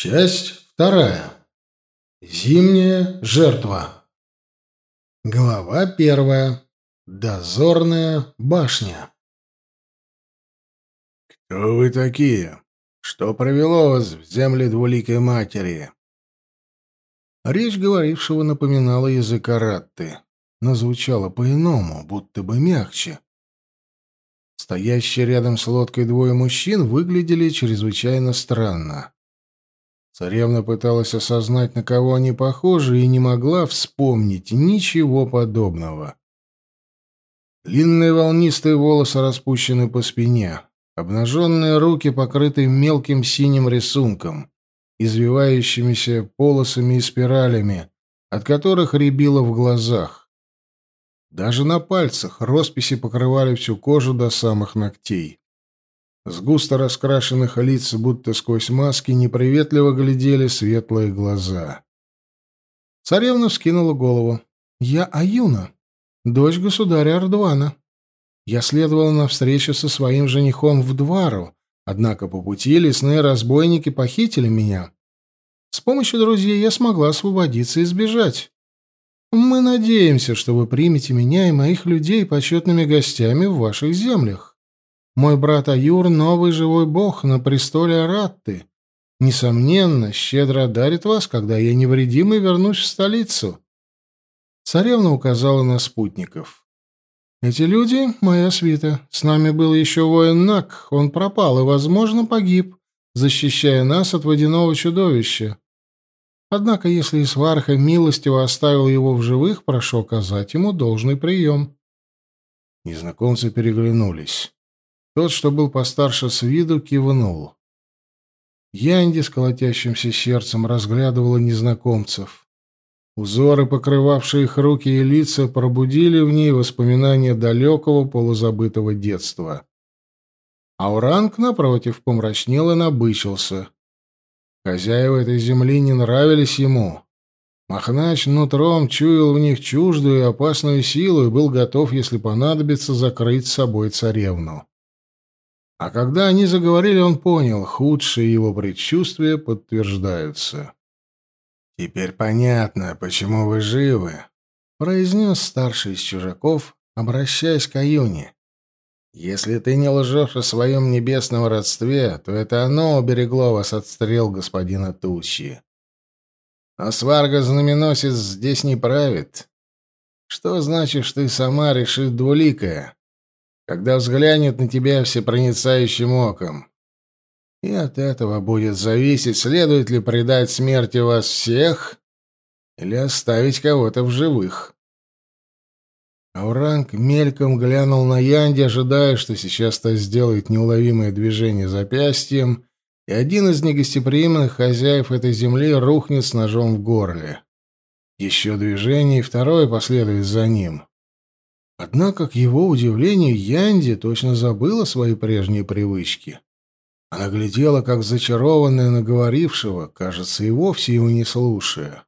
Часть вторая. Зимняя жертва. Глава первая. Дозорная башня. «Кто вы такие? Что провело вас в земли двуликой матери?» Речь говорившего напоминала язык Аратты, но звучала по-иному, будто бы мягче. Стоящие рядом с лодкой двое мужчин выглядели чрезвычайно странно. Царевна пыталась осознать, на кого они похожи, и не могла вспомнить ничего подобного. Длинные волнистые волосы распущены по спине, обнаженные руки покрыты мелким синим рисунком, извивающимися полосами и спиралями, от которых рябило в глазах. Даже на пальцах росписи покрывали всю кожу до самых ногтей. С густо раскрашенных лиц, будто сквозь маски, неприветливо глядели светлые глаза. Царевна вскинула голову. «Я Аюна, дочь государя Ардуана. Я следовала навстречу со своим женихом в Двару, однако по пути лесные разбойники похитили меня. С помощью друзей я смогла освободиться и сбежать. Мы надеемся, что вы примете меня и моих людей почетными гостями в ваших землях. Мой брат Аюр — новый живой бог на престоле Аратты. Несомненно, щедро одарит вас, когда я невредимый вернусь в столицу. Царевна указала на спутников. Эти люди — моя свита. С нами был еще воин Нак. Он пропал и, возможно, погиб, защищая нас от водяного чудовища. Однако, если Исварха милостиво оставил его в живых, прошу оказать ему должный прием. Незнакомцы переглянулись. Тот, что был постарше с виду, кивнул. Янди с колотящимся сердцем разглядывала незнакомцев. Узоры, покрывавшие их руки и лица, пробудили в ней воспоминания далекого полузабытого детства. Ауранг, напротив, помрачнел и набычился. Хозяева этой земли не нравились ему. Махнач нутром чуял в них чуждую и опасную силу и был готов, если понадобится, закрыть с собой царевну. А когда они заговорили, он понял, худшие его предчувствия подтверждаются. «Теперь понятно, почему вы живы», — произнес старший из чужаков, обращаясь к Аюне. «Если ты не лжешь о своем небесном родстве, то это оно уберегло вас от стрел господина Тучи. А сварга-знаменосец здесь не правит. Что значит, что ты сама решит двуликая?» Когда взглянет на тебя всепроницающим оком. И от этого будет зависеть, следует ли предать смерти вас всех или оставить кого-то в живых. Ауранг мельком глянул на Янди, ожидая, что сейчас то сделает неуловимое движение запястьем, и один из негостеприимных хозяев этой земли рухнет с ножом в горле. Еще движение, и второе последует за ним. Однако, к его удивлению, Янди точно забыла свои прежние привычки. Она глядела, как зачарованная на говорившего, кажется, и вовсе его не слушая.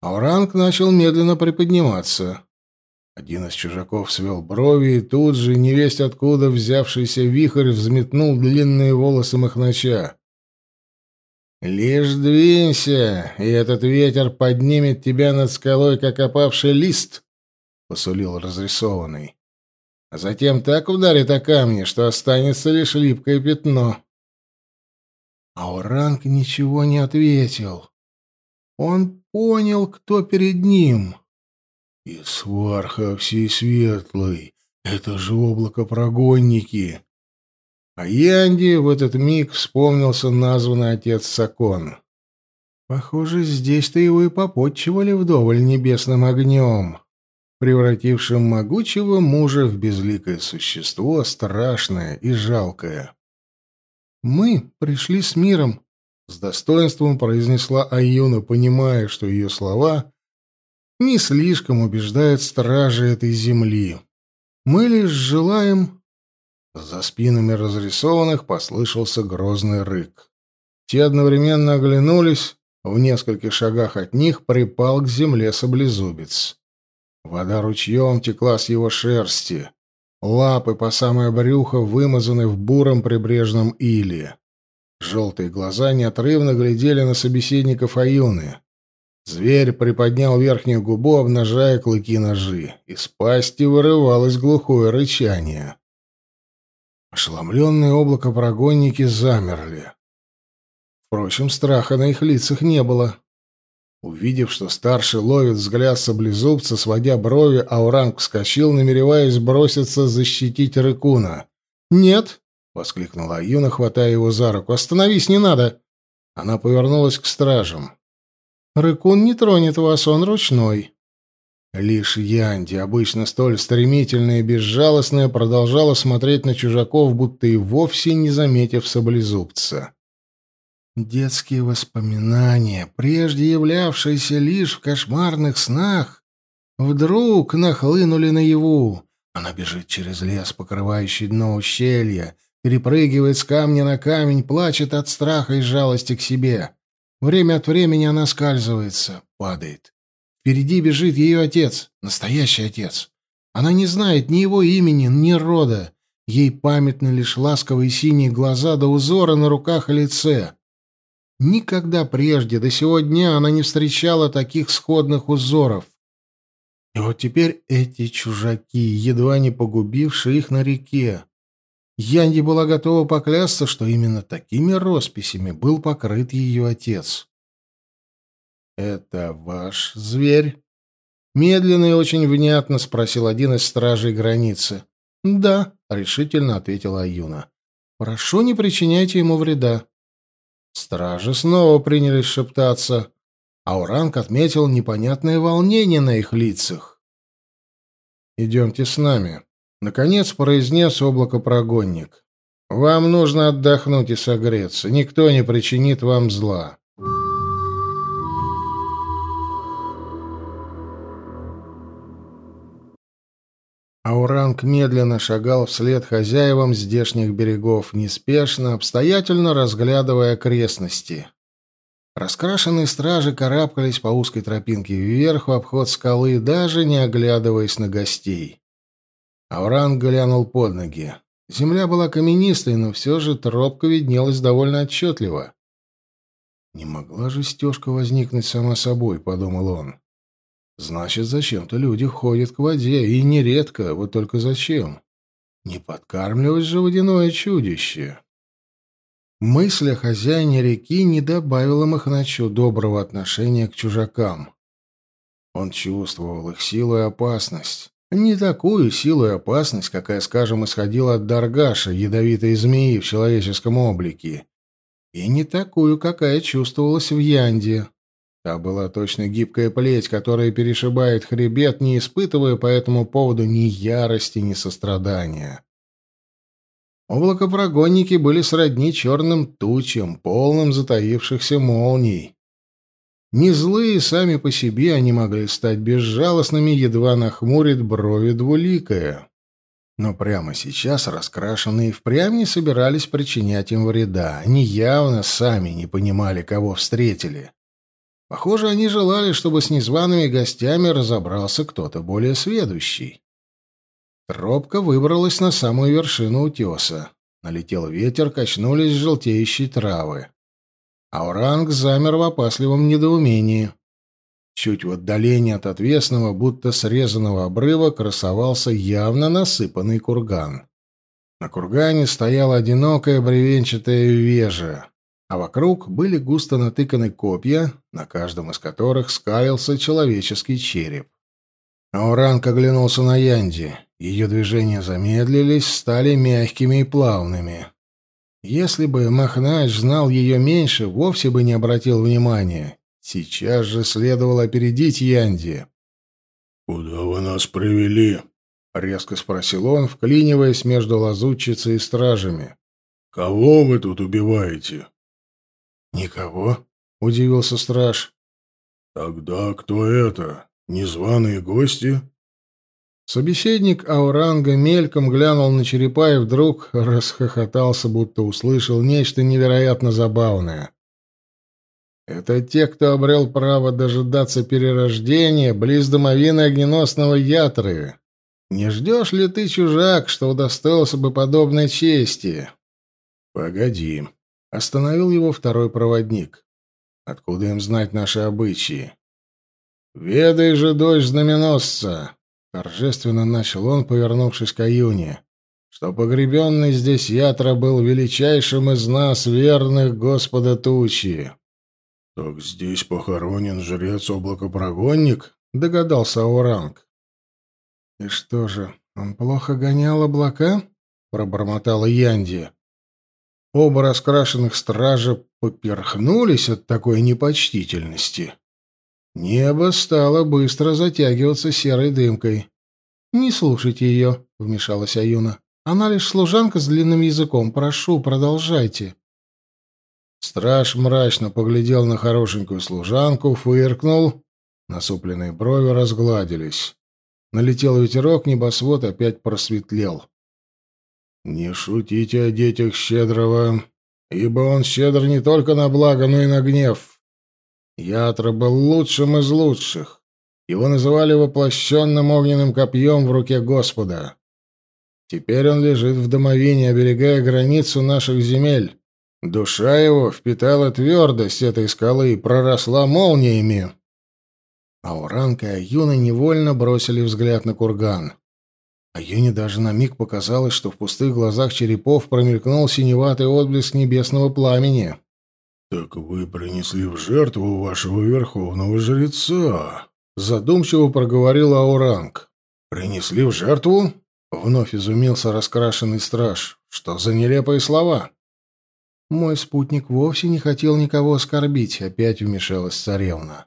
Ауранг начал медленно приподниматься. Один из чужаков свел брови, и тут же, невесть откуда взявшийся вихрь, взметнул длинные волосы Махнача. «Лишь двинься, и этот ветер поднимет тебя над скалой, как опавший лист», — посулил разрисованный. «А затем так ударит о камни, что останется лишь липкое пятно». Ауранг ничего не ответил. Он понял, кто перед ним. «И сварха всей светлой, это же облако-прогонники!» А Янди в этот миг вспомнился названный отец Сакон. Похоже, здесь-то его и попотчевали вдоволь небесным огнем превратившим могучего мужа в безликое существо, страшное и жалкое. «Мы пришли с миром», — с достоинством произнесла Аюна, понимая, что ее слова не слишком убеждают стражи этой земли. «Мы лишь желаем...» За спинами разрисованных послышался грозный рык. Те одновременно оглянулись, в нескольких шагах от них припал к земле саблезубец. Вода ручьем текла с его шерсти. Лапы по самое брюхо вымазаны в буром прибрежном иле. Желтые глаза неотрывно глядели на собеседников Аюны. Зверь приподнял верхнюю губу, обнажая клыки-ножи. Из пасти вырывалось глухое рычание. Ошеломленные облако-прогонники замерли. Впрочем, страха на их лицах не было. Увидев, что старший ловит взгляд саблезубца, сводя брови, Ауранг вскочил, намереваясь броситься защитить Рыкуна. «Нет!» — воскликнула Аюна, хватая его за руку. «Остановись, не надо!» Она повернулась к стражам. «Рыкун не тронет вас, он ручной». Лишь Янди, обычно столь стремительная и безжалостная, продолжала смотреть на чужаков, будто и вовсе не заметив саблезубца. Детские воспоминания, прежде являвшиеся лишь в кошмарных снах, вдруг нахлынули наяву. Она бежит через лес, покрывающий дно ущелья, перепрыгивает с камня на камень, плачет от страха и жалости к себе. Время от времени она скальзывается, падает. Впереди бежит ее отец, настоящий отец. Она не знает ни его имени, ни рода. Ей памятны лишь ласковые синие глаза до узора на руках и лице. Никогда прежде до сего дня она не встречала таких сходных узоров. И вот теперь эти чужаки, едва не погубившие их на реке. Янди была готова поклясться, что именно такими росписями был покрыт ее отец. «Это ваш зверь?» Медленно и очень внятно спросил один из стражей границы. «Да», — решительно ответила Аюна. «Прошу, не причиняйте ему вреда». Стражи снова принялись шептаться. Ауранг отметил непонятное волнение на их лицах. «Идемте с нами», — наконец произнес облакопрогонник. «Вам нужно отдохнуть и согреться. Никто не причинит вам зла». Ауранг медленно шагал вслед хозяевам здешних берегов, неспешно, обстоятельно разглядывая окрестности. Раскрашенные стражи карабкались по узкой тропинке вверх в обход скалы, даже не оглядываясь на гостей. Ауранг глянул под ноги. Земля была каменистой, но все же тропка виднелась довольно отчетливо. «Не могла же стежка возникнуть сама собой», — подумал он. Значит, зачем-то люди ходят к воде, и нередко, вот только зачем? Не подкармливать же водяное чудище. Мысль о хозяине реки не добавила Махначу доброго отношения к чужакам. Он чувствовал их силу и опасность. Не такую силу и опасность, какая, скажем, исходила от Даргаша, ядовитой змеи в человеческом облике, и не такую, какая чувствовалась в Янде, Та была точно гибкая плеть, которая перешибает хребет, не испытывая по этому поводу ни ярости, ни сострадания. Облакопрогонники были сродни черным тучам, полным затаившихся молний. Не злые сами по себе они могли стать безжалостными, едва нахмурит брови двуликая. Но прямо сейчас раскрашенные впрямь не собирались причинять им вреда. Они явно сами не понимали, кого встретили. Похоже, они желали, чтобы с незваными гостями разобрался кто-то более сведущий. Тропка выбралась на самую вершину утеса. Налетел ветер, качнулись желтеющие травы. Ауранг замер в опасливом недоумении. Чуть в отдалении от отвесного, будто срезанного обрыва, красовался явно насыпанный курган. На кургане стояла одинокая бревенчатая вежа а вокруг были густо натыканы копья, на каждом из которых скалился человеческий череп. Ауранг оглянулся на Янди. Ее движения замедлились, стали мягкими и плавными. Если бы Махнач знал ее меньше, вовсе бы не обратил внимания. Сейчас же следовало опередить Янди. «Куда вы нас привели?» — резко спросил он, вклиниваясь между лазутчицей и стражами. «Кого вы тут убиваете?» «Никого?» — удивился страж. «Тогда кто это? Незваные гости?» Собеседник Ауранга мельком глянул на черепа и вдруг расхохотался, будто услышал нечто невероятно забавное. «Это те, кто обрел право дожидаться перерождения близ домовины огненосного Ятры. Не ждешь ли ты, чужак, что удостоился бы подобной чести?» «Погоди», Остановил его второй проводник. Откуда им знать наши обычаи? «Ведай же, дочь знаменосца!» — торжественно начал он, повернувшись к Аюне, что погребенный здесь Ятра был величайшим из нас, верных Господа Тучи. «Так здесь похоронен жрец-облакопрогонник?» — догадался Ауранг. «И что же, он плохо гонял облака?» — пробормотала Янди. Оба раскрашенных стража поперхнулись от такой непочтительности. Небо стало быстро затягиваться серой дымкой. «Не слушайте ее», — вмешалась Аюна. «Она лишь служанка с длинным языком. Прошу, продолжайте». Страж мрачно поглядел на хорошенькую служанку, фыркнул. Насупленные брови разгладились. Налетел ветерок, небосвод опять просветлел. «Не шутите о детях щедрого, ибо он щедр не только на благо, но и на гнев. Ятра был лучшим из лучших. Его называли воплощенным огненным копьем в руке Господа. Теперь он лежит в домовине, оберегая границу наших земель. Душа его впитала твердость этой скалы и проросла молниями». Ауранка и Аюна невольно бросили взгляд на курган. А Юне даже на миг показалось, что в пустых глазах черепов промелькнул синеватый отблеск небесного пламени. «Так вы принесли в жертву вашего верховного жреца», — задумчиво проговорил Ауранг. «Принесли в жертву?» — вновь изумился раскрашенный страж. «Что за нелепые слова?» «Мой спутник вовсе не хотел никого оскорбить», — опять вмешалась царевна.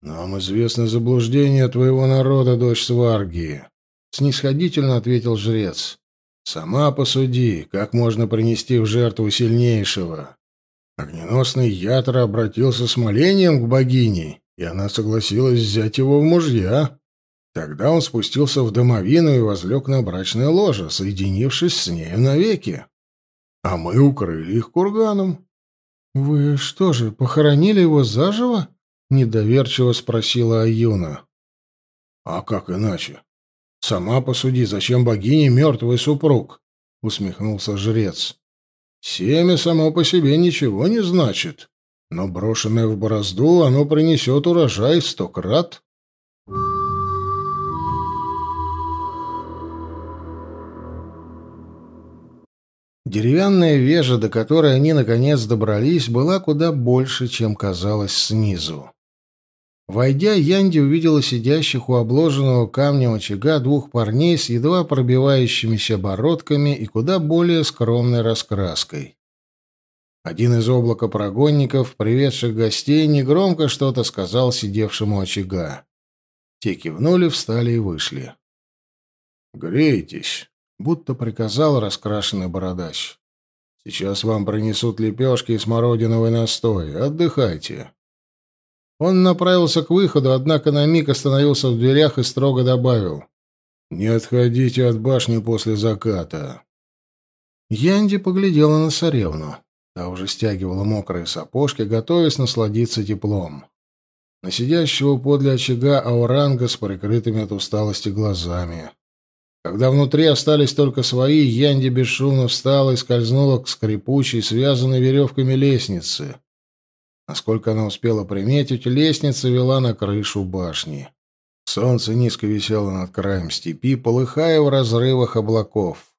«Нам известно заблуждение твоего народа, дочь Сваргии. Снисходительно ответил жрец. «Сама посуди, как можно принести в жертву сильнейшего». Огненосный Ятра обратился с молением к богине, и она согласилась взять его в мужья. Тогда он спустился в домовину и возлег на брачное ложе, соединившись с нею навеки. А мы укрыли их курганом. — Вы что же, похоронили его заживо? — недоверчиво спросила Аюна. — А как иначе? «Сама посуди, зачем богине мертвый супруг?» — усмехнулся жрец. «Семя само по себе ничего не значит, но брошенное в борозду оно принесет урожай сто крат». Деревянная вежа, до которой они наконец добрались, была куда больше, чем казалось снизу. Войдя, Янди увидела сидящих у обложенного камнем очага двух парней с едва пробивающимися бородками и куда более скромной раскраской. Один из облака прогонников, приведших гостей, негромко что-то сказал сидевшему очага. Те кивнули, встали и вышли. «Грейтесь», — будто приказал раскрашенный бородач. «Сейчас вам принесут лепешки и смородиновый настой. Отдыхайте». Он направился к выходу, однако на миг остановился в дверях и строго добавил. «Не отходите от башни после заката». Янди поглядела на царевну. Та уже стягивала мокрые сапожки, готовясь насладиться теплом. На сидящего подле очага ауранга с прикрытыми от усталости глазами. Когда внутри остались только свои, Янди бесшумно встала и скользнула к скрипучей, связанной веревками лестнице. Насколько она успела приметить, лестница вела на крышу башни. Солнце низко висело над краем степи, полыхая в разрывах облаков.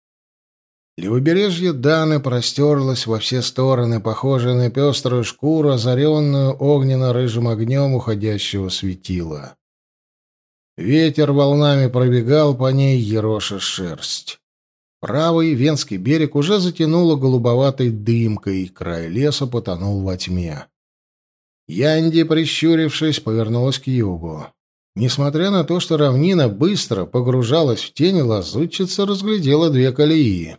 Левобережье Даны простерлось во все стороны, похожее на пеструю шкуру, озаренную огненно-рыжим огнем уходящего светила. Ветер волнами пробегал по ней, ероша шерсть. Правый Венский берег уже затянуло голубоватой дымкой, край леса потонул во тьме. Янди, прищурившись, повернулась к югу. Несмотря на то, что равнина быстро погружалась в тени, лазутчица разглядела две колеи.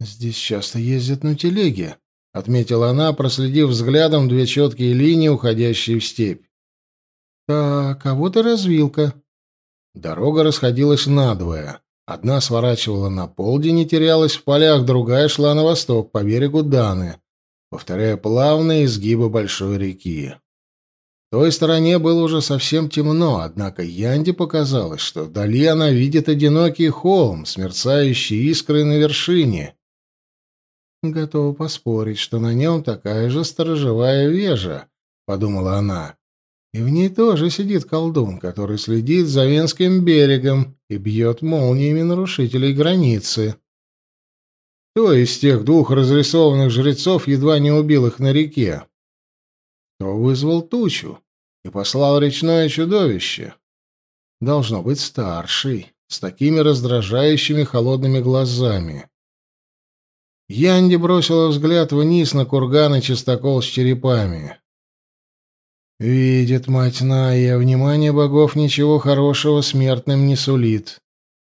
«Здесь часто ездят на телеге», — отметила она, проследив взглядом две четкие линии, уходящие в степь. «Так, а вот и развилка». Дорога расходилась надвое. Одна сворачивала на полдень и терялась в полях, другая шла на восток, по берегу Даны повторяя плавные изгибы большой реки. В той стороне было уже совсем темно, однако Янде показалось, что вдали она видит одинокий холм с мерцающей искрой на вершине. Готова поспорить, что на нем такая же сторожевая вежа, — подумала она. И в ней тоже сидит колдун, который следит за Венским берегом и бьет молниями нарушителей границы. Кто из тех двух разрисованных жрецов едва не убил их на реке? Кто вызвал тучу и послал речное чудовище? Должно быть старший, с такими раздражающими холодными глазами. Янди бросила взгляд вниз на курган и чистокол с черепами. Видит мать Ная, внимание богов ничего хорошего смертным не сулит.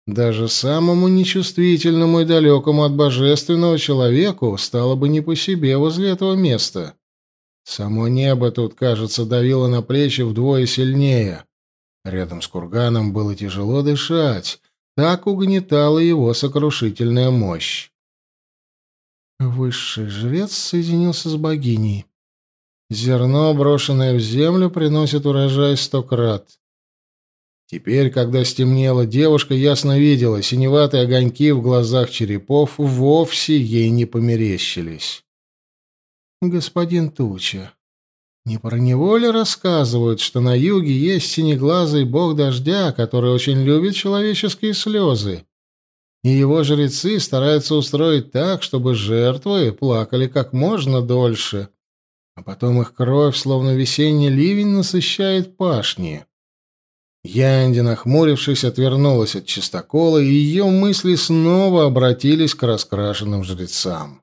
Даже самому нечувствительному и далекому от божественного человеку стало бы не по себе возле этого места. Само небо тут, кажется, давило на плечи вдвое сильнее. Рядом с курганом было тяжело дышать, так угнетала его сокрушительная мощь. Высший жрец соединился с богиней. Зерно, брошенное в землю, приносит урожай сто крат. Теперь, когда стемнело, девушка ясно видела, синеватые огоньки в глазах черепов вовсе ей не померещились. «Господин Туча, не про него ли рассказывают, что на юге есть синеглазый бог дождя, который очень любит человеческие слезы?» и его жрецы стараются устроить так, чтобы жертвы плакали как можно дольше а потом их кровь, словно весенний ливень, насыщает пашни. Янди, нахмурившись, отвернулась от чистокола, и ее мысли снова обратились к раскрашенным жрецам.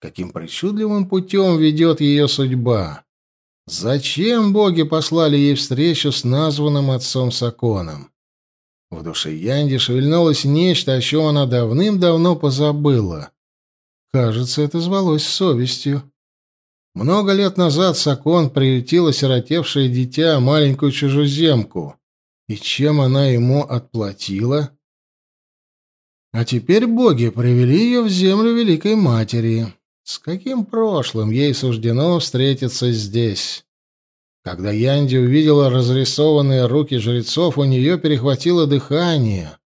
Каким причудливым путем ведет ее судьба? Зачем боги послали ей встречу с названным отцом Саконом? В душе Янди шевельнулось нечто, о чем она давным-давно позабыла. Кажется, это звалось совестью. Много лет назад Сакон приютил осиротевшее дитя, маленькую чужеземку. И чем она ему отплатила? А теперь боги привели ее в землю Великой Матери. С каким прошлым ей суждено встретиться здесь? Когда Янди увидела разрисованные руки жрецов, у нее перехватило дыхание.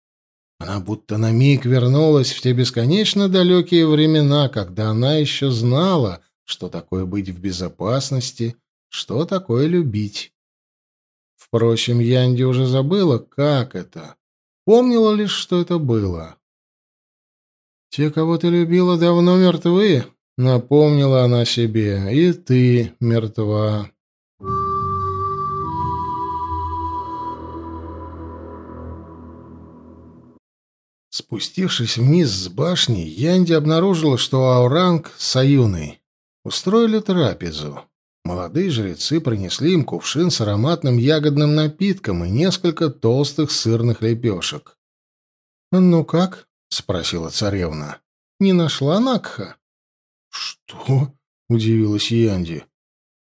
Она будто на миг вернулась в те бесконечно далекие времена, когда она еще знала — что такое быть в безопасности, что такое любить. Впрочем, Янди уже забыла, как это. Помнила лишь, что это было. «Те, кого ты любила, давно мертвы», — напомнила она себе, — «и ты мертва». Спустившись вниз с башни, Янди обнаружила, что Ауранг с Аюной Устроили трапезу. Молодые жрецы принесли им кувшин с ароматным ягодным напитком и несколько толстых сырных лепешек. «Ну как?» — спросила царевна. «Не нашла Накха?» «Что?» — удивилась Янди.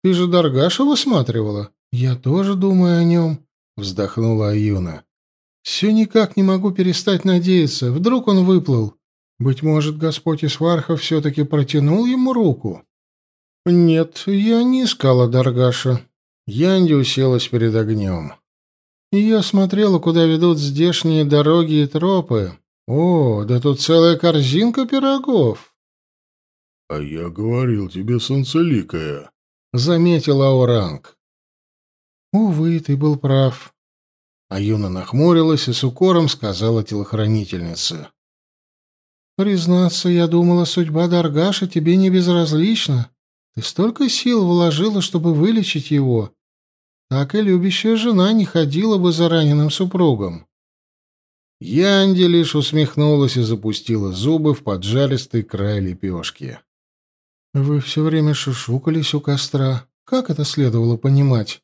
«Ты же Даргаша высматривала?» «Я тоже думаю о нем», — вздохнула Аюна. «Все никак не могу перестать надеяться. Вдруг он выплыл. Быть может, Господь Исварха все-таки протянул ему руку?» «Нет, я не искала Даргаша». Янди уселась перед огнем. я смотрела, куда ведут здешние дороги и тропы. О, да тут целая корзинка пирогов. — А я говорил тебе, солнцеликая, — заметил Ауранг. — Увы, ты был прав. А Юна нахмурилась и с укором сказала телохранительнице. — Признаться, я думала, судьба Даргаша тебе не безразлична. Ты столько сил вложила, чтобы вылечить его. Так и любящая жена не ходила бы за раненым супругом. Янди лишь усмехнулась и запустила зубы в поджаристый край лепешки. «Вы все время шушукались у костра. Как это следовало понимать?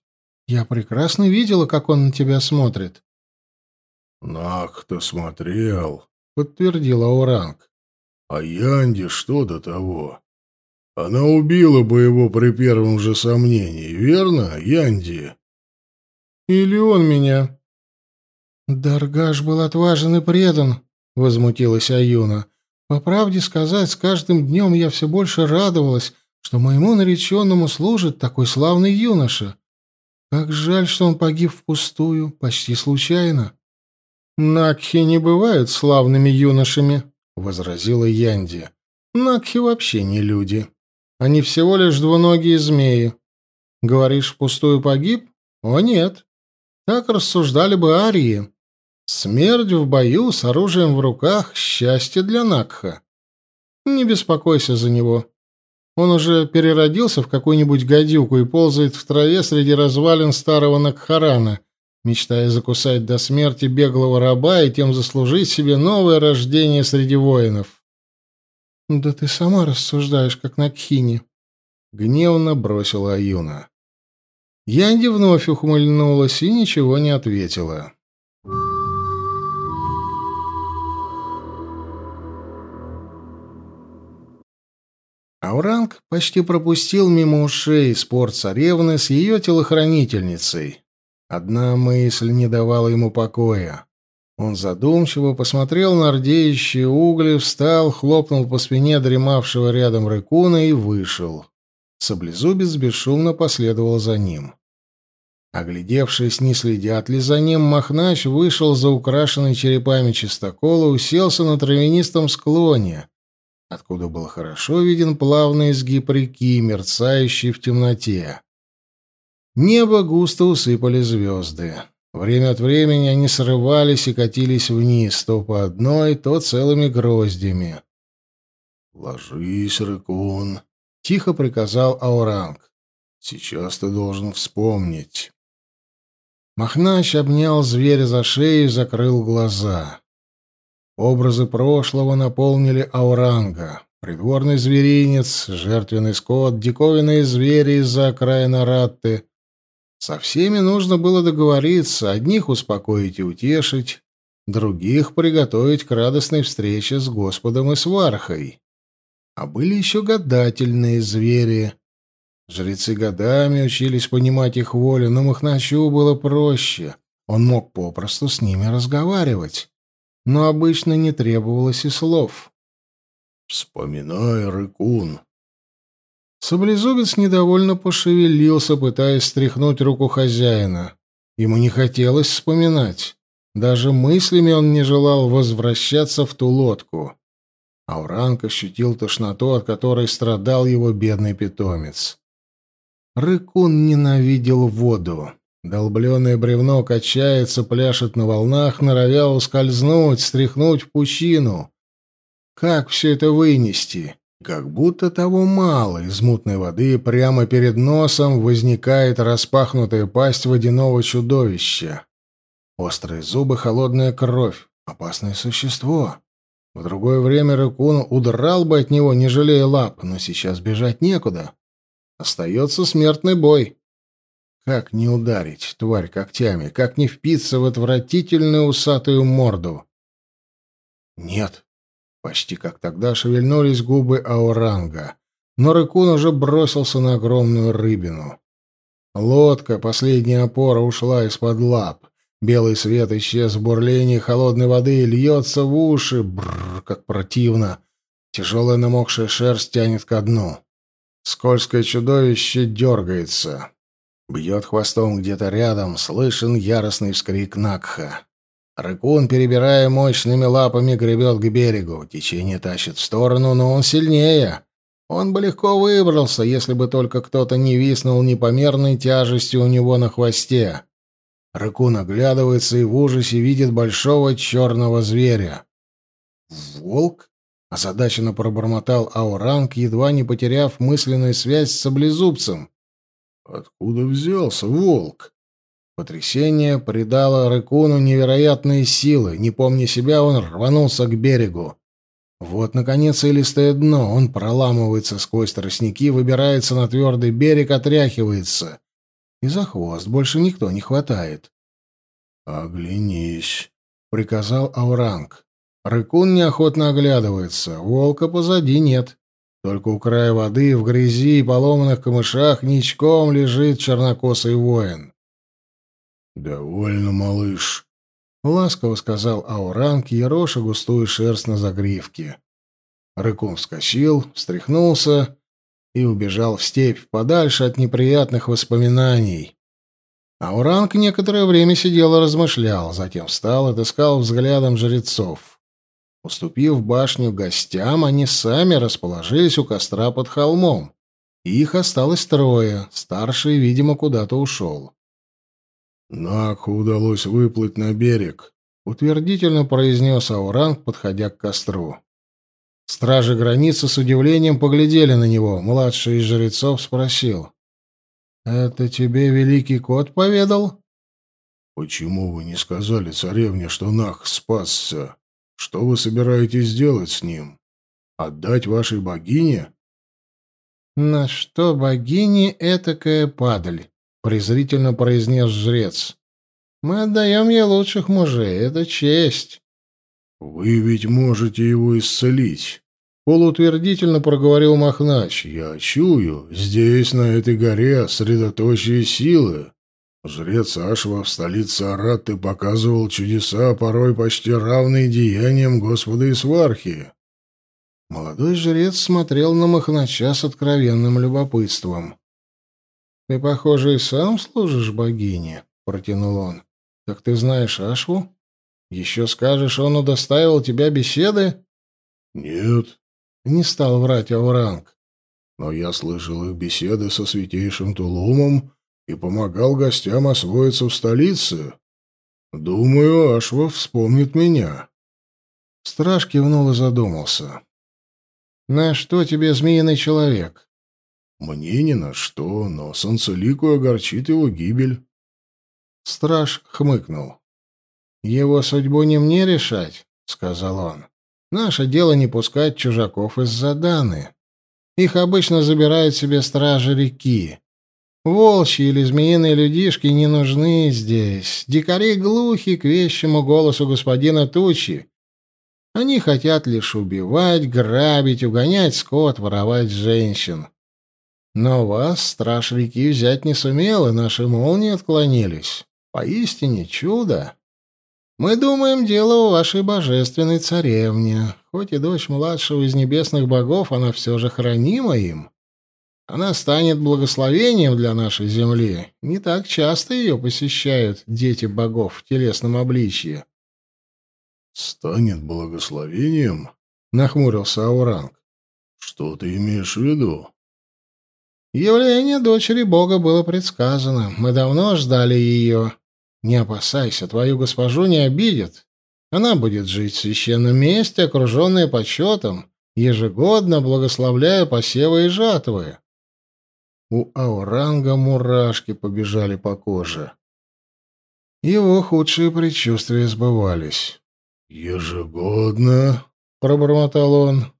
Я прекрасно видела, как он на тебя смотрит». «Нах-то смотрел», — подтвердил Ауранг. «А Янди что до того? Она убила бы его при первом же сомнении, верно, Янди? Или он меня? Даргаш был отважен и предан, возмутилась Аюна. По правде сказать, с каждым днем я все больше радовалась, что моему нареченному служит такой славный юноша. Как жаль, что он погиб впустую, почти случайно. Накхи не бывают славными юношами, возразила Янди. Накхи вообще не люди. Они всего лишь двуногие змеи. Говоришь, впустую погиб? О, нет. Так рассуждали бы арии. Смерть в бою с оружием в руках — счастье для Накха. Не беспокойся за него. Он уже переродился в какую-нибудь гадюку и ползает в траве среди развалин старого Накхарана, мечтая закусать до смерти беглого раба и тем заслужить себе новое рождение среди воинов. «Да ты сама рассуждаешь, как Накхини», — гневно бросила Аюна. Янди вновь ухмыльнулась и ничего не ответила. Ауранг почти пропустил мимо ушей спор царевны с ее телохранительницей. Одна мысль не давала ему покоя. Он задумчиво посмотрел на рдеющие угли, встал, хлопнул по спине дремавшего рядом рыкуна и вышел. Саблезубец бесшумно последовал за ним. Оглядевшись, не следят ли за ним, Махнач вышел за украшенный черепами чистокола, уселся на травянистом склоне, откуда был хорошо виден плавный изгиб реки, мерцающий в темноте. Небо густо усыпали звезды. Время от времени они срывались и катились вниз, то по одной, то целыми гроздями. «Ложись, Рыкун», — тихо приказал Ауранг. «Сейчас ты должен вспомнить». Махнач обнял зверя за шею и закрыл глаза. Образы прошлого наполнили Ауранга. Придворный зверинец, жертвенный скот, диковинные звери из-за окраина Ратты. Со всеми нужно было договориться, одних успокоить и утешить, других приготовить к радостной встрече с Господом и Свархой. А были еще гадательные звери — Жрецы годами учились понимать их волю, но Махначу было проще. Он мог попросту с ними разговаривать. Но обычно не требовалось и слов. «Вспоминай, Рыкун». Саблезубец недовольно пошевелился, пытаясь стряхнуть руку хозяина. Ему не хотелось вспоминать. Даже мыслями он не желал возвращаться в ту лодку. Ауранг ощутил тошноту, от которой страдал его бедный питомец. Рыкун ненавидел воду. Долбленное бревно качается, пляшет на волнах, норовя ускользнуть, стряхнуть в пучину. Как все это вынести? Как будто того мало. Из мутной воды прямо перед носом возникает распахнутая пасть водяного чудовища. Острые зубы, холодная кровь. Опасное существо. В другое время Рыкун удрал бы от него, не жалея лап, но сейчас бежать некуда. Остается смертный бой. Как не ударить, тварь, когтями? Как не впиться в отвратительную усатую морду? Нет. Почти как тогда шевельнулись губы Ауранга. Но Рыкун уже бросился на огромную рыбину. Лодка, последняя опора, ушла из-под лап. Белый свет исчез в бурлении холодной воды и льется в уши. Бррр, как противно. Тяжелая намокшая шерсть тянет ко дну. Скользкое чудовище дергается. Бьет хвостом где-то рядом, слышен яростный вскрик Накха. Рыкун, перебирая мощными лапами, гребет к берегу. Течение тащит в сторону, но он сильнее. Он бы легко выбрался, если бы только кто-то не виснул непомерной тяжестью у него на хвосте. Рыкун оглядывается и в ужасе видит большого черного зверя. «Волк?» Озадаченно пробормотал Ауранг, едва не потеряв мысленную связь с саблезубцем. «Откуда взялся волк?» Потрясение придало Рыкуну невероятные силы. Не помня себя, он рванулся к берегу. Вот, наконец, и листое дно. Он проламывается сквозь тростники, выбирается на твердый берег, отряхивается. И за хвост больше никто не хватает. «Оглянись», — приказал Ауранг. Рыкун неохотно оглядывается. Волка позади нет. Только у края воды, в грязи и поломанных камышах ничком лежит чернокосый воин. «Довольно, малыш», — ласково сказал Ауранг, ероша густую шерсть на загривке. Рыкун вскочил, встряхнулся и убежал в степь, подальше от неприятных воспоминаний. Ауранг некоторое время сидел и размышлял, затем встал, отыскал взглядом жрецов. Уступив башню гостям, они сами расположились у костра под холмом. Их осталось трое, старший, видимо, куда-то ушел. «Накху удалось выплыть на берег», — утвердительно произнес Ауранг, подходя к костру. Стражи границы с удивлением поглядели на него. Младший из жрецов спросил. «Это тебе великий кот поведал?» «Почему вы не сказали царевне, что Нах спасся? Что вы собираетесь делать с ним? Отдать вашей богине?» «На что богине этакая падаль?» — презрительно произнес жрец. «Мы отдаем ей лучших мужей, это честь». «Вы ведь можете его исцелить», — полуутвердительно проговорил Махнач. «Я чую, здесь, на этой горе, средоточие силы. Жрец Ашва в столице Аратты показывал чудеса, порой почти равные деяниям Господа Исвархи». Молодой жрец смотрел на Махнача с откровенным любопытством. «Ты, похоже, и сам служишь богине», — протянул он. «Так ты знаешь Ашву?» Еще скажешь, он удостаивал тебя беседы? Нет. Не стал врать Ауранг. Но я слышал их беседы со святейшим Тулумом и помогал гостям освоиться в столице. Думаю, Ашва вспомнит меня. Страж кивнул и задумался. «На что тебе змеиный человек?» «Мне ни на что, но Санцелику огорчит его гибель». Страж хмыкнул. «Его судьбу не мне решать», — сказал он. «Наше дело не пускать чужаков из-за Даны. Их обычно забирают себе стражи реки. Волчьи или змеиные людишки не нужны здесь. Дикари глухи к вещему голосу господина Тучи. Они хотят лишь убивать, грабить, угонять скот, воровать женщин. Но вас страж реки взять не сумел, и наши молнии отклонились. Поистине чудо. Мы думаем, дело у вашей божественной царевне. Хоть и дочь младшего из небесных богов, она все же хранима им. Она станет благословением для нашей земли. Не так часто ее посещают дети богов в телесном обличье. «Станет благословением?» — нахмурился Ауранг. «Что ты имеешь в виду?» «Явление дочери бога было предсказано. Мы давно ждали ее. Не опасайся, твою госпожу не обидят. Она будет жить в священном месте, окруженная почетом, ежегодно благословляя посевы и жатвы. У Ауранга мурашки побежали по коже. Его худшие предчувствия сбывались. «Ежегодно?» — пробормотал он.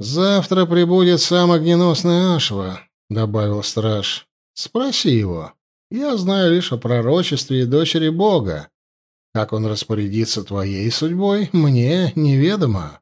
«Завтра прибудет сам огненосный Ашва», — добавил страж. «Спроси его». Я знаю лишь о пророчестве и дочери Бога. Как он распорядится твоей судьбой, мне неведомо.